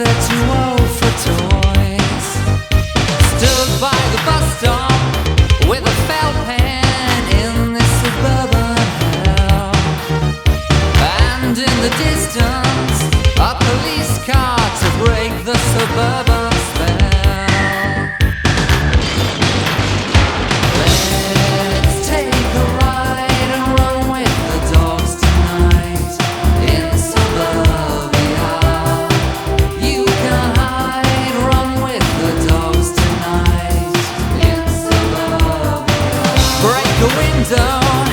That to a